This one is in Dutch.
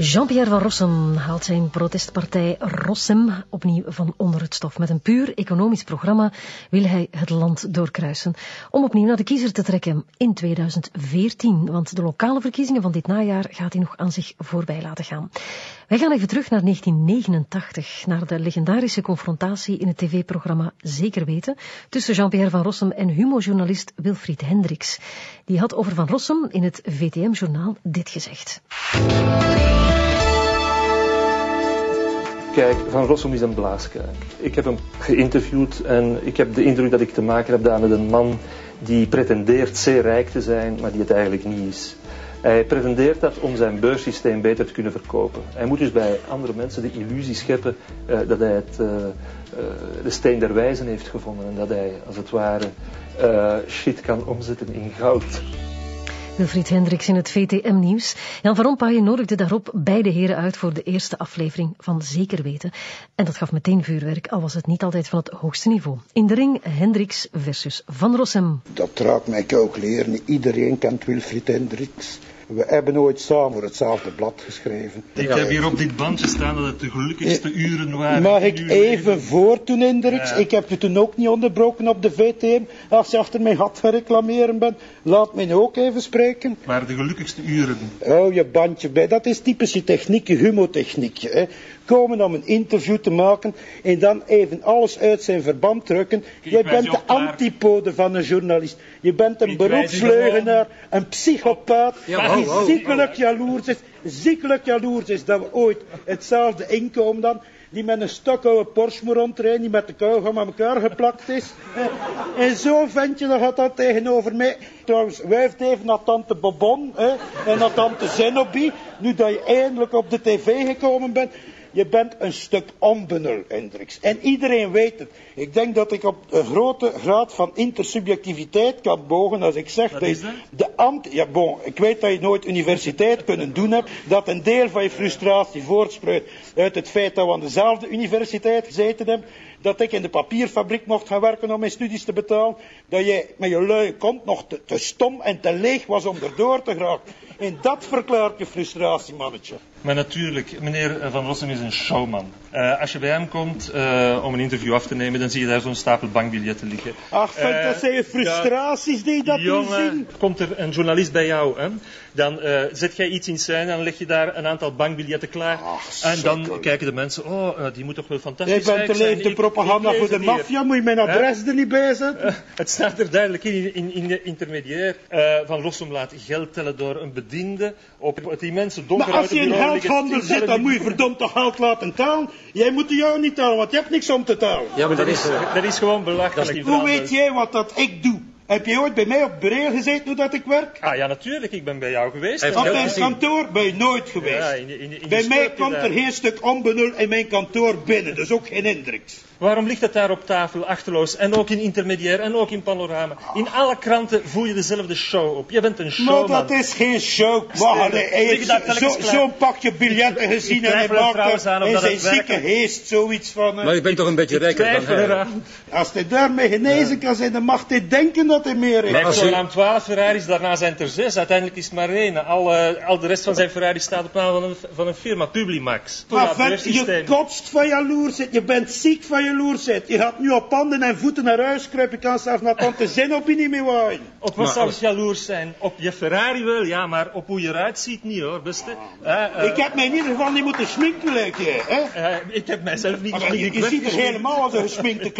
Jean-Pierre van Rossum haalt zijn protestpartij Rossum opnieuw van onder het stof. Met een puur economisch programma wil hij het land doorkruisen om opnieuw naar de kiezer te trekken in 2014. Want de lokale verkiezingen van dit najaar gaat hij nog aan zich voorbij laten gaan. Wij gaan even terug naar 1989, naar de legendarische confrontatie in het tv-programma Zeker Weten tussen Jean-Pierre van Rossum en humojournalist Wilfried Hendricks. Die had over Van Rossum in het VTM-journaal dit gezegd. Kijk, Van Rossum is een blaaskuik. Ik heb hem geïnterviewd en ik heb de indruk dat ik te maken heb daar met een man die pretendeert zeer rijk te zijn, maar die het eigenlijk niet is. Hij pretendeert dat om zijn beurssysteem beter te kunnen verkopen. Hij moet dus bij andere mensen de illusie scheppen uh, dat hij het, uh, uh, de steen der wijzen heeft gevonden en dat hij als het ware shit kan omzetten in goud. Wilfried Hendricks in het VTM-nieuws. Jan van Rompuy nodigde daarop beide heren uit voor de eerste aflevering van Zeker Weten. En dat gaf meteen vuurwerk, al was het niet altijd van het hoogste niveau. In de ring Hendricks versus Van Rossum. Dat raakt mij ook leren. Iedereen kent Wilfried Hendricks. We hebben ooit samen voor hetzelfde blad geschreven. Ik heb hier op dit bandje staan dat het de gelukkigste uren waren. Mag ik even voortdoen, Hendricks? Ja. Ik heb je toen ook niet onderbroken op de VTM. Als je achter mij had gaan reclameren bent, laat mij nu ook even spreken. Maar de gelukkigste uren. Oh, je bandje bij. Dat is typische techniek, je humotechniek. Hè. Komen om een interview te maken en dan even alles uit zijn verband drukken. Jij bent de antipode van een journalist. Je bent een beroepsleugenaar, een psychopaat. Ja, die ziekelijk jaloers is, ziekelijk jaloers is dat we ooit hetzelfde inkomen dan, die met een stok oude Porsche moet rondrijden, die met de kauwgom aan elkaar geplakt is. En zo ventje, dan gaat dat tegenover mij. Trouwens, wuift even naar tante Bobon hè, en naar tante Zenobie, nu dat je eindelijk op de tv gekomen bent. Je bent een stuk onbenul, Hendricks. En iedereen weet het. Ik denk dat ik op een grote graad van intersubjectiviteit kan bogen als ik zeg dat is dat? de ambt... Ja, bon, ik weet dat je nooit universiteit kunnen doen hebt. Dat een deel van je frustratie voortspruit uit het feit dat we aan dezelfde universiteit gezeten hebben. Dat ik in de papierfabriek mocht gaan werken om mijn studies te betalen. Dat jij met je luie kont nog te, te stom en te leeg was om erdoor te geraken. En dat verklaart je frustratie, mannetje. Maar natuurlijk, meneer Van Rossum is een showman. Uh, als je bij hem komt uh, om een interview af te nemen, dan zie je daar zo'n stapel bankbiljetten liggen. Ach, vent, uh, dat zijn frustraties ja, die dat jongen, zien. komt er een journalist bij jou, hè? dan zet jij iets in scène en dan leg je daar een aantal bankbiljetten klaar. Ach, en dan kijken de mensen, oh, die moet toch wel fantastisch Jij bent rijk te zijn. leeg de propaganda voor de maffia, moet je mijn adres er niet bij zetten? Het staat er duidelijk in, in, in de intermediair. Van Rossum laat geld tellen door een bediende op het immense Maar donker als je in geldhandel zit, dan moet je verdomd toch geld laten talen. Jij moet jou niet talen, want je hebt niks om te talen. Ja, maar dat is, dat is gewoon belachelijk. die Hoe weet jij wat dat ik doe? Heb je ooit bij mij op bureel gezeten hoe dat ik werk? Ah ja, natuurlijk. Ik ben bij jou geweest. Hij Op mijn gezien. kantoor ben je nooit geweest. Ja, in, in, in bij mij komt daar. er geen stuk onbenul in mijn kantoor binnen, dus ook geen indruks. Waarom ligt het daar op tafel, achterloos? En ook in intermediair en ook in panorama. In alle kranten voel je dezelfde show op. Je bent een Maar showman. dat is geen show. Maar telkens zo- zo'n pakje biljetten gezien en hij er maakt er of in dat zijn zieke geest zoiets van... eh, Maar je bent toch een beetje rijker dan hij. Als hij daarmee genezen kan zijn, dan mag hij denken dat hij meer heeft. Hij heeft als gewoon u- aan 12 Ferraris, daarna zijn het er zes. Uiteindelijk is het maar één. Al, eh, al de rest van zijn Ferrari staat op naam van een, van een firma, Publimax. Maar je kotst van jaloersheid. Je bent ziek van jaloersheid. Je gaat nu op handen en voeten naar huis kruipen. Je kan zelfs naar tante Zenobie niet meer waaien. Op wat als- je jaloers zijn? Op je Ferrari wel, ja, maar op hoe je eruit ziet niet hoor, beste. Eh, eh, Ik heb mij in ieder geval niet moeten schminken, lijkt. Hè? eh, ik heb mijzelf niet Maar je, Ik je ziet er helemaal als een gesminkte